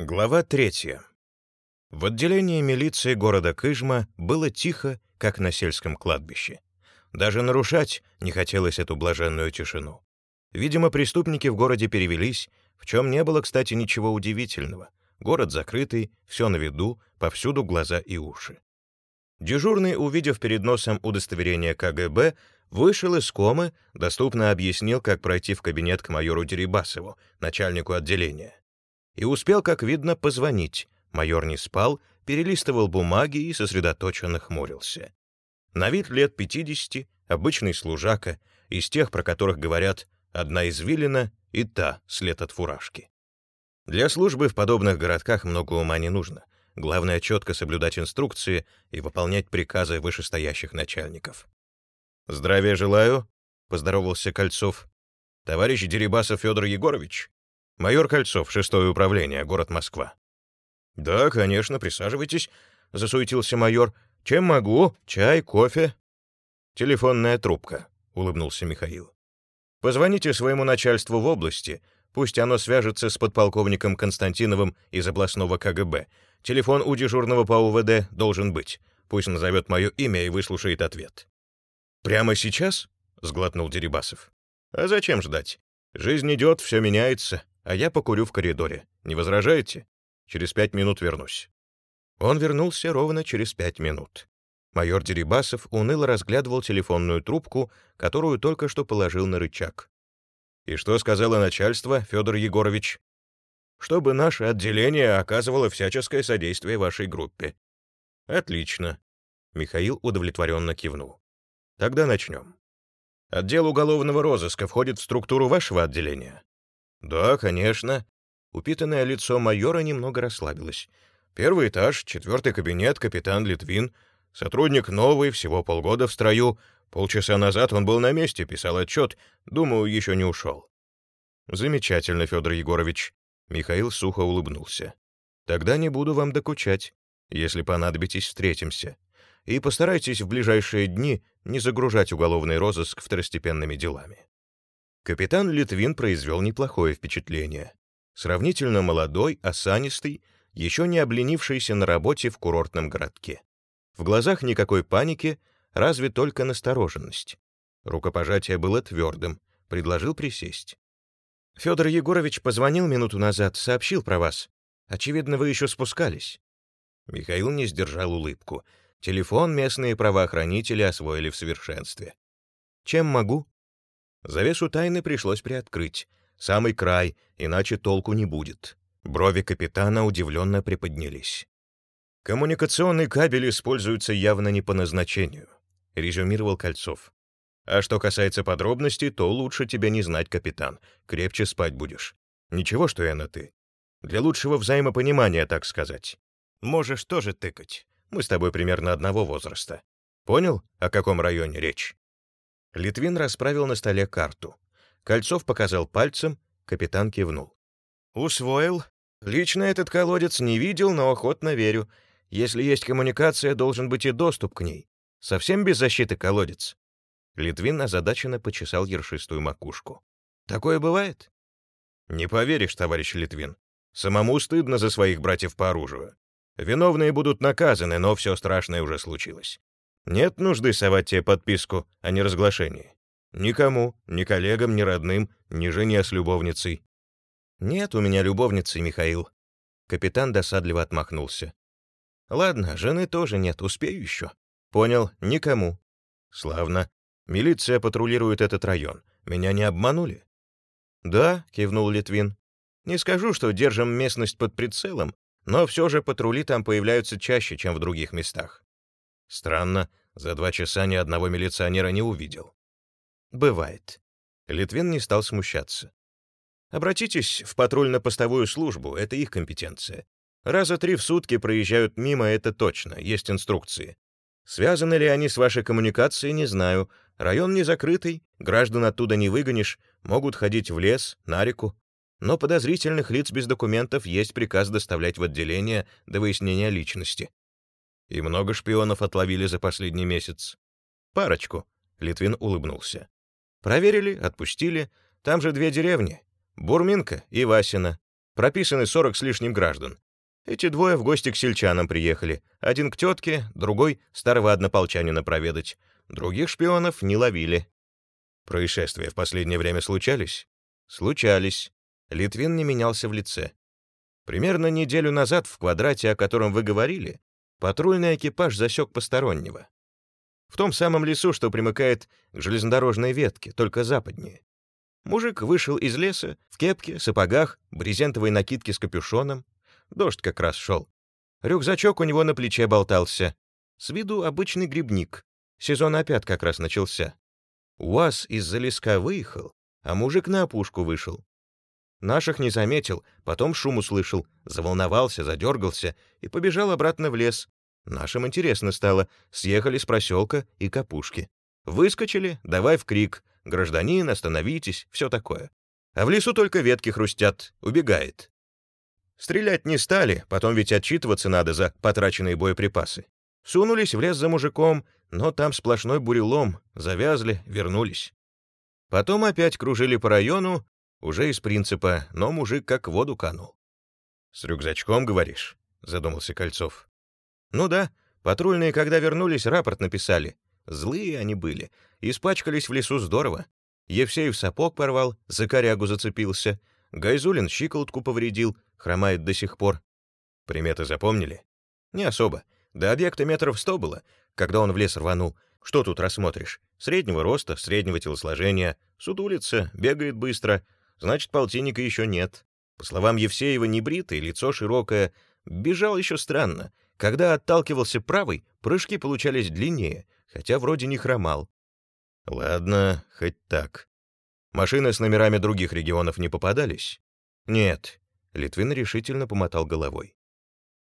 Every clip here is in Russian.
Глава третья. В отделении милиции города Кыжма было тихо, как на сельском кладбище. Даже нарушать не хотелось эту блаженную тишину. Видимо, преступники в городе перевелись, в чем не было, кстати, ничего удивительного. Город закрытый, все на виду, повсюду глаза и уши. Дежурный, увидев перед носом удостоверение КГБ, вышел из комы, доступно объяснил, как пройти в кабинет к майору Дерибасову, начальнику отделения. И успел, как видно, позвонить. Майор не спал, перелистывал бумаги и сосредоточенно хмурился. На вид лет 50, обычный служака, из тех, про которых говорят «одна извилина» и «та» след от фуражки. Для службы в подобных городках много ума не нужно — Главное — четко соблюдать инструкции и выполнять приказы вышестоящих начальников. «Здравия желаю», — поздоровался Кольцов. «Товарищ Дерибасов Федор Егорович?» «Майор Кольцов, шестое управление, город Москва». «Да, конечно, присаживайтесь», — засуетился майор. «Чем могу? Чай, кофе?» «Телефонная трубка», — улыбнулся Михаил. «Позвоните своему начальству в области, пусть оно свяжется с подполковником Константиновым из областного КГБ, Телефон у дежурного по УВД должен быть. Пусть назовет мое имя и выслушает ответ». «Прямо сейчас?» — сглотнул Дерибасов. «А зачем ждать? Жизнь идет, все меняется, а я покурю в коридоре. Не возражаете? Через пять минут вернусь». Он вернулся ровно через пять минут. Майор Дерибасов уныло разглядывал телефонную трубку, которую только что положил на рычаг. «И что сказала начальство, Федор Егорович?» чтобы наше отделение оказывало всяческое содействие вашей группе». «Отлично», — Михаил удовлетворенно кивнул. «Тогда начнем. Отдел уголовного розыска входит в структуру вашего отделения?» «Да, конечно». Упитанное лицо майора немного расслабилось. «Первый этаж, четвертый кабинет, капитан Литвин. Сотрудник новый, всего полгода в строю. Полчаса назад он был на месте, писал отчет. Думаю, еще не ушел». «Замечательно, Федор Егорович. Михаил сухо улыбнулся. «Тогда не буду вам докучать. Если понадобитесь, встретимся. И постарайтесь в ближайшие дни не загружать уголовный розыск второстепенными делами». Капитан Литвин произвел неплохое впечатление. Сравнительно молодой, осанистый, еще не обленившийся на работе в курортном городке. В глазах никакой паники, разве только настороженность. Рукопожатие было твердым, предложил присесть. Федор Егорович позвонил минуту назад, сообщил про вас. Очевидно, вы еще спускались». Михаил не сдержал улыбку. Телефон местные правоохранители освоили в совершенстве. «Чем могу?» Завесу тайны пришлось приоткрыть. Самый край, иначе толку не будет. Брови капитана удивленно приподнялись. «Коммуникационный кабель используется явно не по назначению», — резюмировал Кольцов. А что касается подробностей, то лучше тебе не знать, капитан. Крепче спать будешь. Ничего, что я на «ты». Для лучшего взаимопонимания, так сказать. Можешь тоже тыкать. Мы с тобой примерно одного возраста. Понял, о каком районе речь?» Литвин расправил на столе карту. Кольцов показал пальцем, капитан кивнул. «Усвоил. Лично этот колодец не видел, но охотно верю. Если есть коммуникация, должен быть и доступ к ней. Совсем без защиты колодец. Литвин озадаченно почесал ершистую макушку. «Такое бывает?» «Не поверишь, товарищ Литвин. Самому стыдно за своих братьев по оружию. Виновные будут наказаны, но все страшное уже случилось. Нет нужды совать тебе подписку о неразглашении. Никому, ни коллегам, ни родным, ни жене с любовницей». «Нет у меня любовницы, Михаил». Капитан досадливо отмахнулся. «Ладно, жены тоже нет, успею еще». «Понял, никому». «Славно. Милиция патрулирует этот район. Меня не обманули?» «Да», — кивнул Литвин. «Не скажу, что держим местность под прицелом, но все же патрули там появляются чаще, чем в других местах». «Странно, за два часа ни одного милиционера не увидел». «Бывает». Литвин не стал смущаться. «Обратитесь в патрульно-постовую службу, это их компетенция. Раза три в сутки проезжают мимо, это точно, есть инструкции. Связаны ли они с вашей коммуникацией, не знаю, Район не закрытый, граждан оттуда не выгонишь, могут ходить в лес, на реку. Но подозрительных лиц без документов есть приказ доставлять в отделение до выяснения личности. И много шпионов отловили за последний месяц. Парочку. Литвин улыбнулся. Проверили, отпустили. Там же две деревни. Бурминка и Васина. прописаны сорок с лишним граждан. Эти двое в гости к сельчанам приехали. Один к тетке, другой — старого однополчанина проведать. Других шпионов не ловили. Происшествия в последнее время случались? Случались. Литвин не менялся в лице. Примерно неделю назад в квадрате, о котором вы говорили, патрульный экипаж засек постороннего. В том самом лесу, что примыкает к железнодорожной ветке, только западнее. Мужик вышел из леса в кепке, сапогах, брезентовой накидке с капюшоном. Дождь как раз шел. Рюкзачок у него на плече болтался. С виду обычный грибник. Сезон опять как раз начался. УАЗ из-за леска выехал, а мужик на опушку вышел. Наших не заметил, потом шум услышал, заволновался, задергался и побежал обратно в лес. Нашим интересно стало, съехали с проселка и капушки. Выскочили, давай в крик, гражданин, остановитесь, все такое. А в лесу только ветки хрустят, убегает. Стрелять не стали, потом ведь отчитываться надо за потраченные боеприпасы. Сунулись в лес за мужиком, но там сплошной бурелом, завязли, вернулись. Потом опять кружили по району, уже из принципа, но мужик как в воду канул. «С рюкзачком, говоришь?» — задумался Кольцов. «Ну да, патрульные, когда вернулись, рапорт написали. Злые они были, испачкались в лесу здорово. Евсеев сапог порвал, за корягу зацепился. Гайзулин щиколотку повредил, хромает до сих пор. Приметы запомнили? Не особо. До объекта метров сто было, когда он в лес рванул. Что тут рассмотришь? Среднего роста, среднего телосложения, сутулится, бегает быстро. Значит, полтинника еще нет. По словам Евсеева, небритый, лицо широкое. Бежал еще странно. Когда отталкивался правой, прыжки получались длиннее, хотя вроде не хромал. Ладно, хоть так. Машины с номерами других регионов не попадались? Нет. Литвин решительно помотал головой.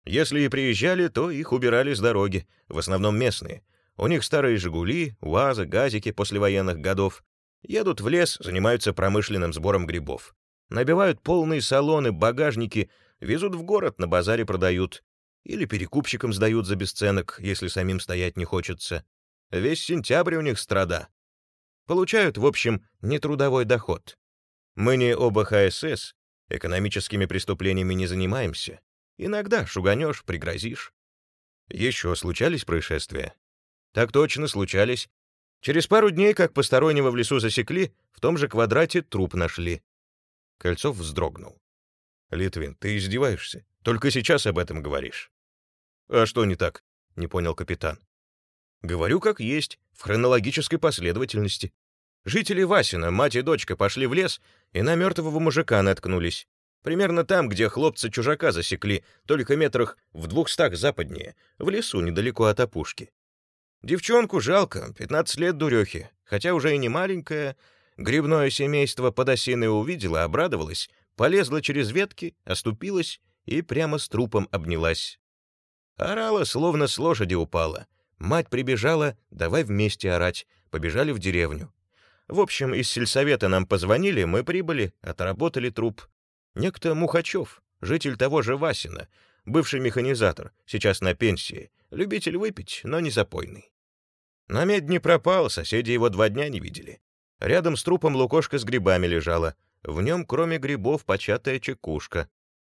Если и приезжали, то их убирали с дороги, в основном местные. У них старые «Жигули», УАЗы, газики послевоенных годов. Едут в лес, занимаются промышленным сбором грибов. Набивают полные салоны, багажники, везут в город, на базаре продают. Или перекупщикам сдают за бесценок, если самим стоять не хочется. Весь сентябрь у них страда. Получают, в общем, нетрудовой доход. Мы не оба ХСС, экономическими преступлениями не занимаемся. Иногда шуганешь, пригрозишь. Еще случались происшествия? Так точно, случались. Через пару дней, как постороннего в лесу засекли, в том же квадрате труп нашли. Кольцов вздрогнул. «Литвин, ты издеваешься? Только сейчас об этом говоришь». «А что не так?» — не понял капитан. «Говорю, как есть, в хронологической последовательности. Жители Васина, мать и дочка, пошли в лес и на мертвого мужика наткнулись. Примерно там, где хлопцы чужака засекли, только метрах в двухстах западнее, в лесу недалеко от опушки. Девчонку жалко, 15 лет дурехи, хотя уже и не маленькая. Грибное семейство под осиной увидела, обрадовалась, полезла через ветки, оступилась и прямо с трупом обнялась. Орала, словно с лошади упала. Мать прибежала, давай вместе орать, побежали в деревню. В общем, из сельсовета нам позвонили, мы прибыли, отработали труп. Некто Мухачев, житель того же Васина, бывший механизатор, сейчас на пенсии, любитель выпить, но не запойный. На медь не пропал, соседи его два дня не видели. Рядом с трупом лукошка с грибами лежала. В нем, кроме грибов, початая чекушка.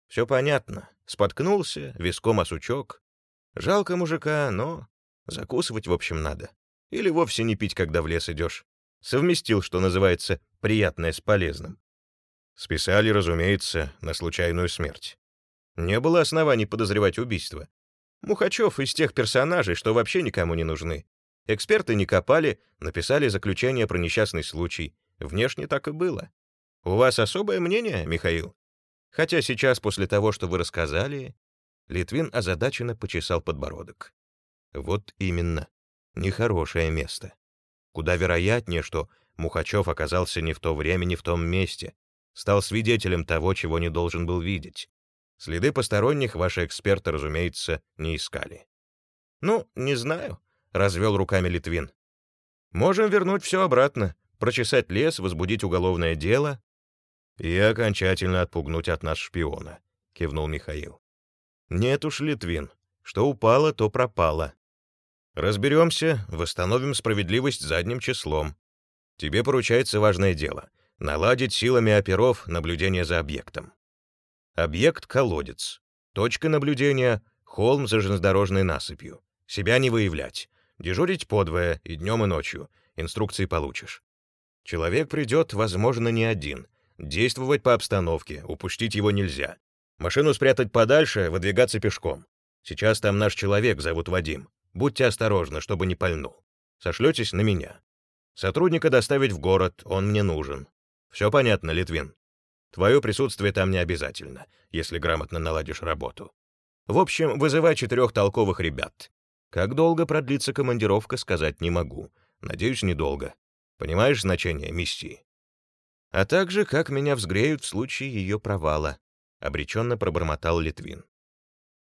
Все понятно. Споткнулся, виском о сучок. Жалко мужика, но закусывать, в общем, надо. Или вовсе не пить, когда в лес идешь. Совместил, что называется, приятное с полезным. Списали, разумеется, на случайную смерть. Не было оснований подозревать убийство. Мухачев из тех персонажей, что вообще никому не нужны. Эксперты не копали, написали заключение про несчастный случай. Внешне так и было. У вас особое мнение, Михаил? Хотя сейчас, после того, что вы рассказали, Литвин озадаченно почесал подбородок. Вот именно. Нехорошее место. Куда вероятнее, что Мухачев оказался не в то время, не в том месте, стал свидетелем того, чего не должен был видеть. Следы посторонних ваши эксперты, разумеется, не искали. «Ну, не знаю», — развел руками Литвин. «Можем вернуть все обратно, прочесать лес, возбудить уголовное дело и окончательно отпугнуть от нас шпиона», — кивнул Михаил. «Нет уж, Литвин, что упало, то пропало. Разберемся, восстановим справедливость задним числом. Тебе поручается важное дело — наладить силами оперов наблюдение за объектом. Объект — колодец. Точка наблюдения — холм за железнодорожной насыпью. Себя не выявлять. Дежурить подвое и днем, и ночью. Инструкции получишь. Человек придет, возможно, не один. Действовать по обстановке, упустить его нельзя. Машину спрятать подальше, выдвигаться пешком. Сейчас там наш человек, зовут Вадим. Будьте осторожны, чтобы не пальнул. Сошлетесь на меня. Сотрудника доставить в город, он мне нужен. Все понятно, Литвин? Твое присутствие там не обязательно, если грамотно наладишь работу. В общем, вызывай четырех толковых ребят. Как долго продлится командировка, сказать не могу. Надеюсь, недолго. Понимаешь значение миссии? А также, как меня взгреют в случае ее провала, — обреченно пробормотал Литвин.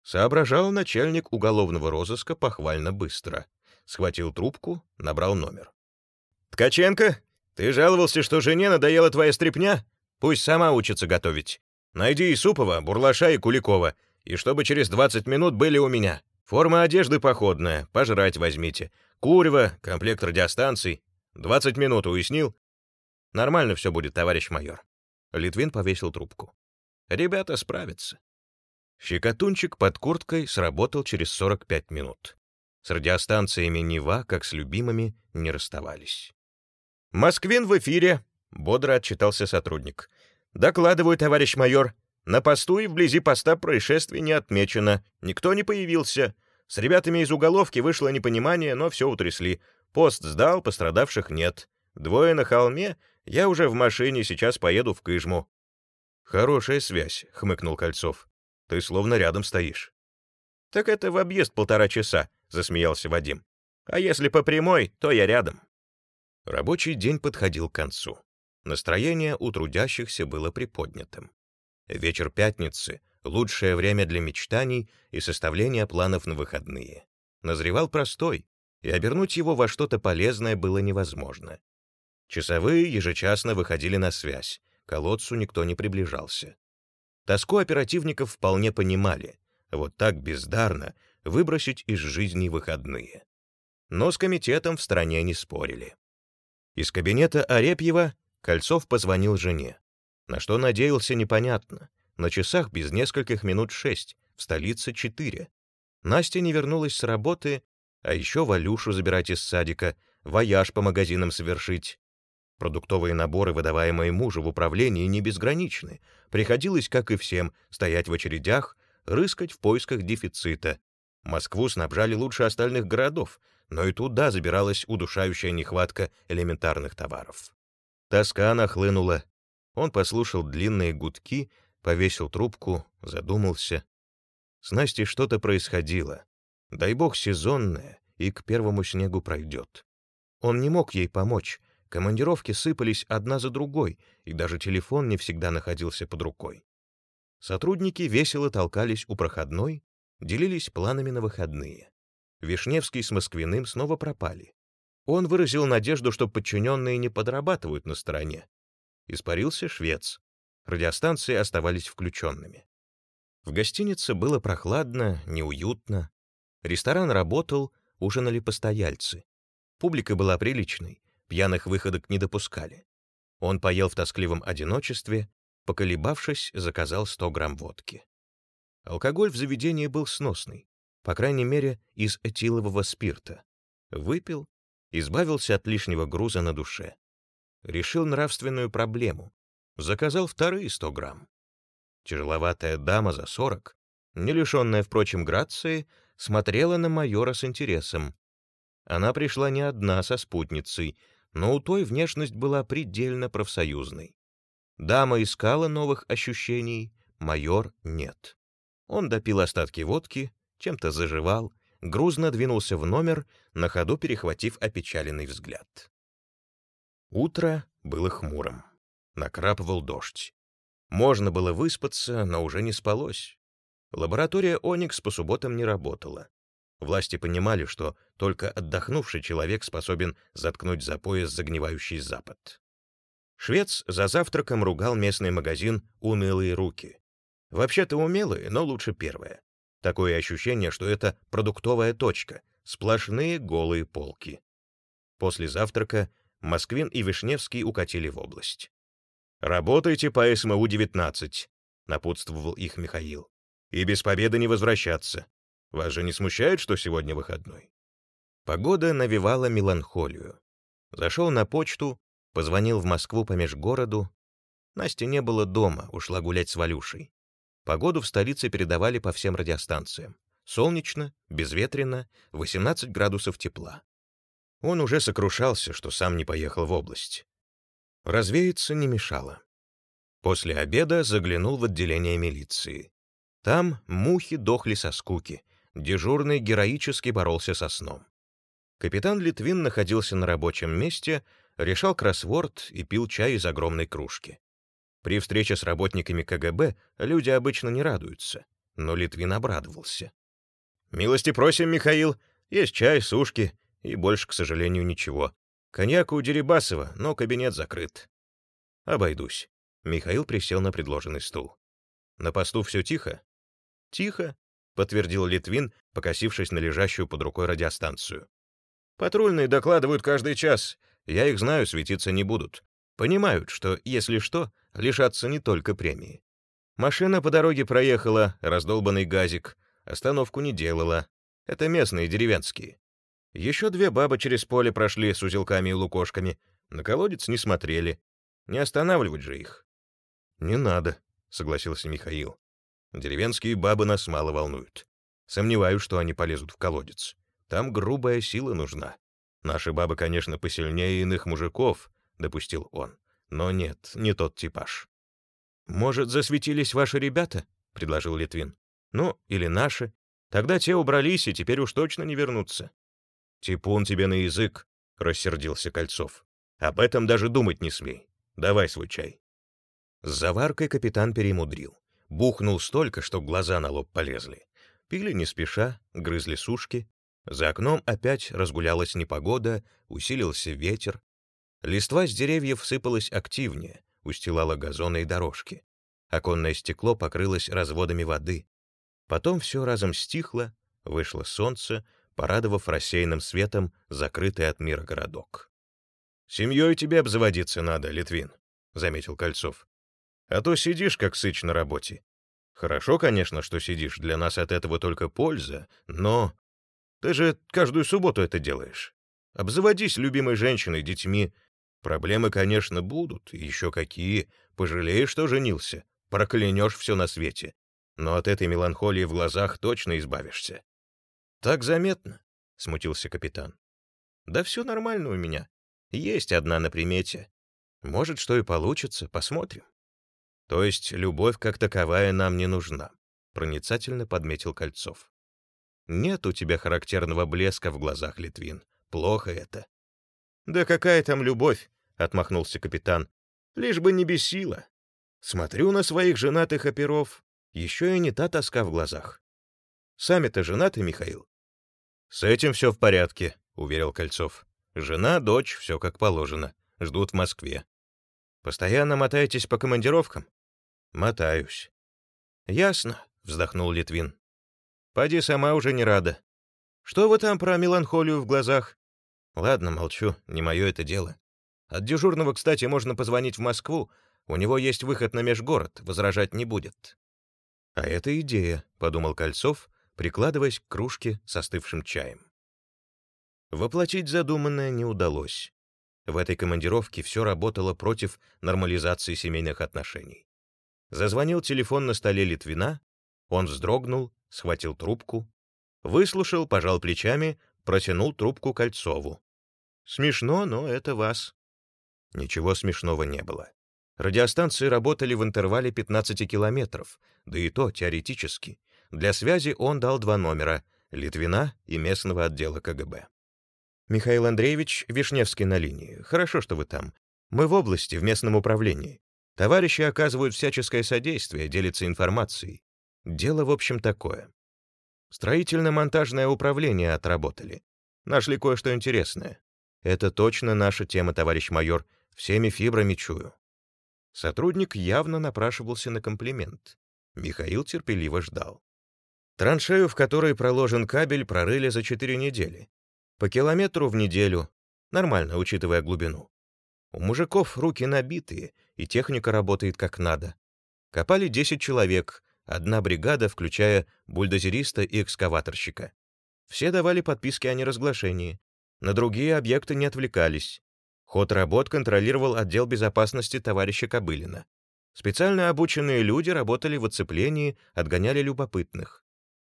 Соображал начальник уголовного розыска похвально быстро. Схватил трубку, набрал номер. «Ткаченко, ты жаловался, что жене надоела твоя стряпня? Пусть сама учится готовить. Найди Исупова, Бурлаша и Куликова, и чтобы через 20 минут были у меня. Форма одежды походная, пожрать возьмите. Курево, комплект радиостанций. 20 минут, уяснил? Нормально все будет, товарищ майор. Литвин повесил трубку. Ребята справятся. Щекотунчик под курткой сработал через 45 минут. С радиостанциями Нева, как с любимыми, не расставались. «Москвин в эфире», — бодро отчитался сотрудник. «Докладываю, товарищ майор. На посту и вблизи поста происшествий не отмечено. Никто не появился. С ребятами из уголовки вышло непонимание, но все утрясли. Пост сдал, пострадавших нет. Двое на холме, я уже в машине, сейчас поеду в Кыжму». «Хорошая связь», — хмыкнул Кольцов. «Ты словно рядом стоишь». «Так это в объезд полтора часа», — засмеялся Вадим. «А если по прямой, то я рядом». Рабочий день подходил к концу. Настроение у трудящихся было приподнятым. Вечер пятницы — лучшее время для мечтаний и составления планов на выходные. Назревал простой, и обернуть его во что-то полезное было невозможно. Часовые ежечасно выходили на связь, колодцу никто не приближался. Тоску оперативников вполне понимали, вот так бездарно выбросить из жизни выходные. Но с комитетом в стране не спорили. Из кабинета Арепьева Кольцов позвонил жене. На что надеялся, непонятно. На часах без нескольких минут шесть, в столице четыре. Настя не вернулась с работы, а еще Валюшу забирать из садика, вояж по магазинам совершить. Продуктовые наборы, выдаваемые мужу в управлении, не безграничны. Приходилось, как и всем, стоять в очередях, рыскать в поисках дефицита. Москву снабжали лучше остальных городов, но и туда забиралась удушающая нехватка элементарных товаров. Тоска нахлынула. Он послушал длинные гудки, повесил трубку, задумался. С Настей что-то происходило. Дай бог сезонное, и к первому снегу пройдет. Он не мог ей помочь. Командировки сыпались одна за другой, и даже телефон не всегда находился под рукой. Сотрудники весело толкались у проходной, делились планами на выходные. Вишневский с Москвиным снова пропали. Он выразил надежду, что подчиненные не подрабатывают на стороне. Испарился швец. Радиостанции оставались включенными. В гостинице было прохладно, неуютно. Ресторан работал, ужинали постояльцы. Публика была приличной, пьяных выходок не допускали. Он поел в тоскливом одиночестве, поколебавшись, заказал 100 грамм водки. Алкоголь в заведении был сносный по крайней мере, из этилового спирта. Выпил, избавился от лишнего груза на душе. Решил нравственную проблему. Заказал вторые сто грамм. Тяжеловатая дама за сорок, не лишенная, впрочем, грации, смотрела на майора с интересом. Она пришла не одна со спутницей, но у той внешность была предельно профсоюзной. Дама искала новых ощущений, майор — нет. Он допил остатки водки, чем-то заживал, грузно двинулся в номер, на ходу перехватив опечаленный взгляд. Утро было хмурым. Накрапывал дождь. Можно было выспаться, но уже не спалось. Лаборатория «Оникс» по субботам не работала. Власти понимали, что только отдохнувший человек способен заткнуть за пояс загнивающий Запад. Швец за завтраком ругал местный магазин «Унылые руки». Вообще-то умелые, но лучше первое. Такое ощущение, что это продуктовая точка, сплошные голые полки. После завтрака Москвин и Вишневский укатили в область. «Работайте по СМУ-19. — напутствовал их Михаил. «И без победы не возвращаться. Вас же не смущает, что сегодня выходной?» Погода навевала меланхолию. Зашел на почту, позвонил в Москву по межгороду. Насти не было дома, ушла гулять с Валюшей. Погоду в столице передавали по всем радиостанциям. Солнечно, безветренно, 18 градусов тепла. Он уже сокрушался, что сам не поехал в область. Развеяться не мешало. После обеда заглянул в отделение милиции. Там мухи дохли со скуки, дежурный героически боролся со сном. Капитан Литвин находился на рабочем месте, решал кроссворд и пил чай из огромной кружки. При встрече с работниками КГБ люди обычно не радуются, но Литвин обрадовался. «Милости просим, Михаил. Есть чай, сушки и больше, к сожалению, ничего. Коньяк у Дерибасова, но кабинет закрыт». «Обойдусь». Михаил присел на предложенный стул. «На посту все тихо?» «Тихо», — подтвердил Литвин, покосившись на лежащую под рукой радиостанцию. «Патрульные докладывают каждый час. Я их знаю, светиться не будут. Понимают, что, если что, лишатся не только премии. Машина по дороге проехала, раздолбанный газик, остановку не делала. Это местные, деревенские. Еще две бабы через поле прошли с узелками и лукошками, на колодец не смотрели. Не останавливать же их. «Не надо», — согласился Михаил. «Деревенские бабы нас мало волнуют. Сомневаюсь, что они полезут в колодец. Там грубая сила нужна. Наши бабы, конечно, посильнее иных мужиков, допустил он. Но нет, не тот типаж. «Может, засветились ваши ребята?» — предложил Литвин. «Ну, или наши. Тогда те убрались и теперь уж точно не вернутся». «Типун тебе на язык», — рассердился Кольцов. «Об этом даже думать не смей. Давай свой чай». С заваркой капитан перемудрил. Бухнул столько, что глаза на лоб полезли. Пили не спеша, грызли сушки. За окном опять разгулялась непогода, усилился ветер, Листва с деревьев сыпалась активнее, устилала газоны и дорожки. Оконное стекло покрылось разводами воды. Потом все разом стихло, вышло солнце, порадовав рассеянным светом закрытый от мира городок. «Семьей тебе обзаводиться надо, Литвин», — заметил Кольцов. «А то сидишь, как сыч на работе. Хорошо, конечно, что сидишь, для нас от этого только польза, но... Ты же каждую субботу это делаешь. Обзаводись любимой женщиной, детьми, Проблемы, конечно, будут, еще какие. Пожалеешь, что женился, проклянешь все на свете. Но от этой меланхолии в глазах точно избавишься. Так заметно, — смутился капитан. Да все нормально у меня. Есть одна на примете. Может, что и получится, посмотрим. То есть любовь как таковая нам не нужна, — проницательно подметил Кольцов. Нет у тебя характерного блеска в глазах, Литвин. Плохо это. «Да какая там любовь?» — отмахнулся капитан. «Лишь бы не бесила. Смотрю на своих женатых оперов, еще и не та тоска в глазах. Сами-то женаты, Михаил?» «С этим все в порядке», — уверил Кольцов. «Жена, дочь, все как положено. Ждут в Москве». «Постоянно мотаетесь по командировкам?» «Мотаюсь». «Ясно», — вздохнул Литвин. «Поди сама уже не рада. Что вы там про меланхолию в глазах? Ладно, молчу, не мое это дело. От дежурного, кстати, можно позвонить в Москву. У него есть выход на межгород, возражать не будет. А это идея, подумал Кольцов, прикладываясь к кружке с остывшим чаем. Воплотить задуманное не удалось. В этой командировке все работало против нормализации семейных отношений. Зазвонил телефон на столе Литвина, он вздрогнул, схватил трубку, выслушал, пожал плечами, протянул трубку Кольцову. «Смешно, но это вас». Ничего смешного не было. Радиостанции работали в интервале 15 километров, да и то теоретически. Для связи он дал два номера — Литвина и местного отдела КГБ. «Михаил Андреевич, Вишневский на линии. Хорошо, что вы там. Мы в области, в местном управлении. Товарищи оказывают всяческое содействие, делятся информацией. Дело, в общем, такое. Строительно-монтажное управление отработали. Нашли кое-что интересное. Это точно наша тема, товарищ майор. Всеми фибрами чую. Сотрудник явно напрашивался на комплимент. Михаил терпеливо ждал. Траншею, в которой проложен кабель, прорыли за четыре недели. По километру в неделю. Нормально, учитывая глубину. У мужиков руки набитые, и техника работает как надо. Копали 10 человек, одна бригада, включая бульдозериста и экскаваторщика. Все давали подписки о неразглашении. На другие объекты не отвлекались. Ход работ контролировал отдел безопасности товарища Кобылина. Специально обученные люди работали в оцеплении, отгоняли любопытных.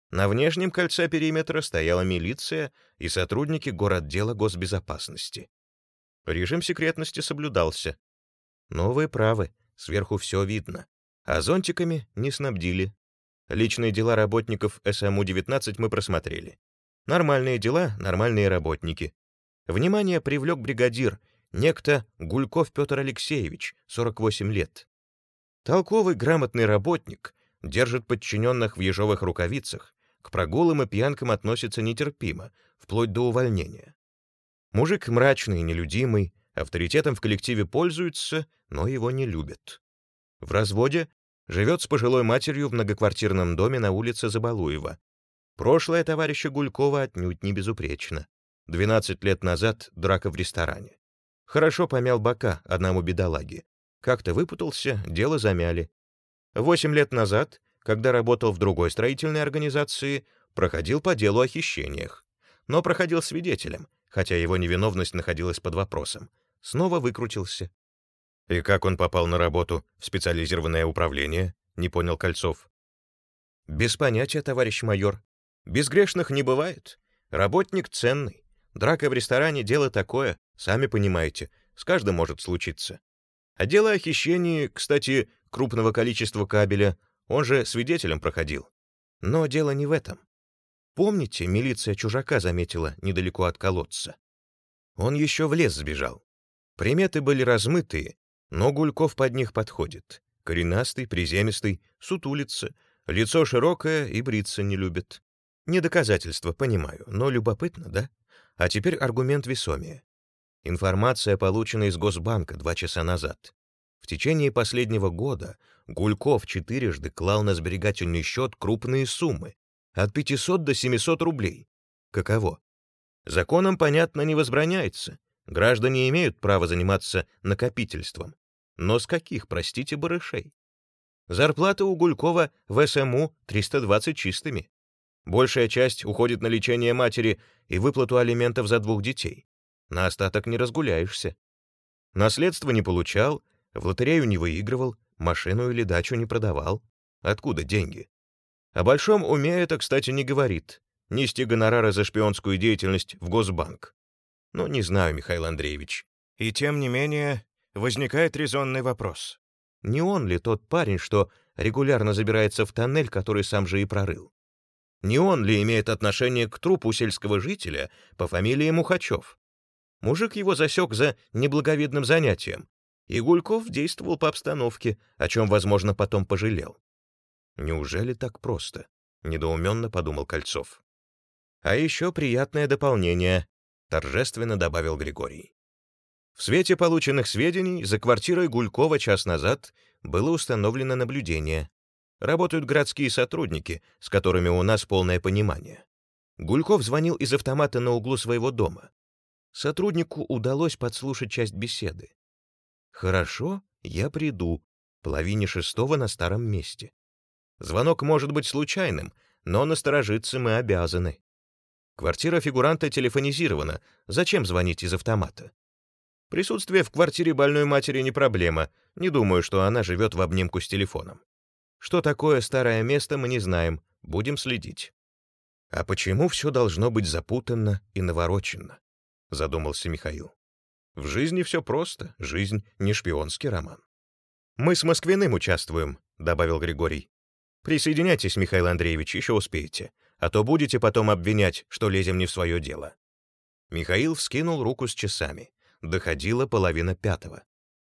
На внешнем кольце периметра стояла милиция и сотрудники городдела госбезопасности. Режим секретности соблюдался. Новые правы, сверху все видно. А зонтиками не снабдили. Личные дела работников СМУ-19 мы просмотрели. Нормальные дела, нормальные работники. Внимание привлек бригадир, некто Гульков Петр Алексеевич, 48 лет. Толковый, грамотный работник, держит подчиненных в ежовых рукавицах, к прогулам и пьянкам относится нетерпимо, вплоть до увольнения. Мужик мрачный, нелюдимый, авторитетом в коллективе пользуется, но его не любят. В разводе живет с пожилой матерью в многоквартирном доме на улице Забалуева. Прошлое товарища Гулькова отнюдь не безупречно. 12 лет назад драка в ресторане. Хорошо помял бока одному бедолаге. Как-то выпутался, дело замяли. Восемь лет назад, когда работал в другой строительной организации, проходил по делу о хищениях. Но проходил свидетелем, хотя его невиновность находилась под вопросом. Снова выкрутился. «И как он попал на работу в специализированное управление?» — не понял Кольцов. «Без понятия, товарищ майор. Безгрешных не бывает. Работник ценный. Драка в ресторане — дело такое, сами понимаете, с каждым может случиться. А дело о хищении, кстати, крупного количества кабеля, он же свидетелем проходил. Но дело не в этом. Помните, милиция чужака заметила недалеко от колодца? Он еще в лес сбежал. Приметы были размытые, но Гульков под них подходит. Коренастый, приземистый, сутулится, лицо широкое и бриться не любит. Не доказательство, понимаю, но любопытно, да? А теперь аргумент весомее. Информация получена из Госбанка два часа назад. В течение последнего года Гульков четырежды клал на сберегательный счет крупные суммы, от 500 до 700 рублей. Каково? Законом, понятно, не возбраняется. Граждане имеют право заниматься накопительством. Но с каких, простите, барышей? Зарплата у Гулькова в СМУ 320 чистыми. Большая часть уходит на лечение матери и выплату алиментов за двух детей. На остаток не разгуляешься. Наследство не получал, в лотерею не выигрывал, машину или дачу не продавал. Откуда деньги? О большом уме это, кстати, не говорит. Нести гонорары за шпионскую деятельность в Госбанк. Ну, не знаю, Михаил Андреевич. И тем не менее, возникает резонный вопрос. Не он ли тот парень, что регулярно забирается в тоннель, который сам же и прорыл? Не он ли имеет отношение к трупу сельского жителя по фамилии Мухачев? Мужик его засек за неблаговидным занятием, и Гульков действовал по обстановке, о чем, возможно, потом пожалел. «Неужели так просто?» — недоуменно подумал Кольцов. «А еще приятное дополнение», — торжественно добавил Григорий. В свете полученных сведений за квартирой Гулькова час назад было установлено наблюдение. Работают городские сотрудники, с которыми у нас полное понимание. Гульков звонил из автомата на углу своего дома. Сотруднику удалось подслушать часть беседы. «Хорошо, я приду. Половине шестого на старом месте. Звонок может быть случайным, но насторожиться мы обязаны. Квартира фигуранта телефонизирована. Зачем звонить из автомата? Присутствие в квартире больной матери не проблема. Не думаю, что она живет в обнимку с телефоном. Что такое старое место, мы не знаем. Будем следить. А почему все должно быть запутанно и навороченно? — задумался Михаил. «В жизни все просто, жизнь — не шпионский роман». «Мы с Москвиным участвуем», — добавил Григорий. «Присоединяйтесь, Михаил Андреевич, еще успеете, а то будете потом обвинять, что лезем не в свое дело». Михаил вскинул руку с часами. Доходила половина пятого.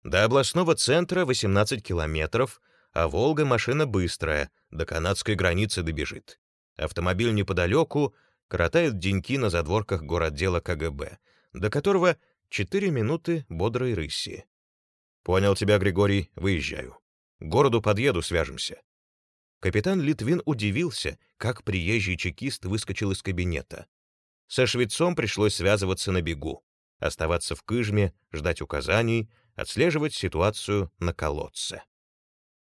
До областного центра 18 километров, а «Волга» — машина быстрая, до канадской границы добежит. Автомобиль неподалеку, коротают деньки на задворках городдела КГБ, до которого четыре минуты бодрой рыси. «Понял тебя, Григорий, выезжаю. К городу подъеду, свяжемся». Капитан Литвин удивился, как приезжий чекист выскочил из кабинета. Со швецом пришлось связываться на бегу, оставаться в Кыжме, ждать указаний, отслеживать ситуацию на колодце.